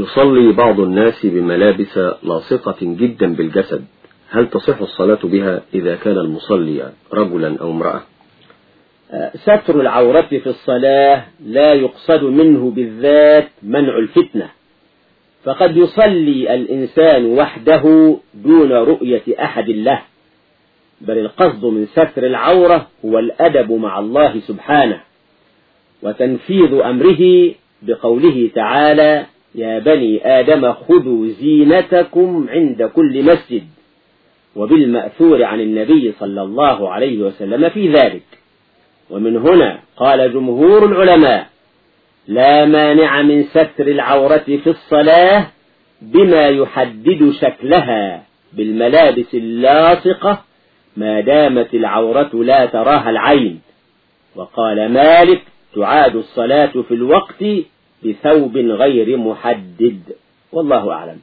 يصلي بعض الناس بملابس لاصقة جدا بالجسد. هل تصح الصلاة بها إذا كان المصلي رجلا أو امرأة؟ ستر العورة في الصلاة لا يقصد منه بالذات منع الفتنة. فقد يصلي الإنسان وحده دون رؤية أحد له. بل القصد من ستر العورة هو الأدب مع الله سبحانه. وتنفيذ أمره بقوله تعالى يا بني آدم خذوا زينتكم عند كل مسجد وبالمأثور عن النبي صلى الله عليه وسلم في ذلك. ومن هنا قال جمهور العلماء لا مانع من ستر العورة في الصلاة بما يحدد شكلها بالملابس اللاصقة ما دامت العورة لا تراها العين. وقال مالك تعاد الصلاة في الوقت بثوب غير محدد. والله أعلم.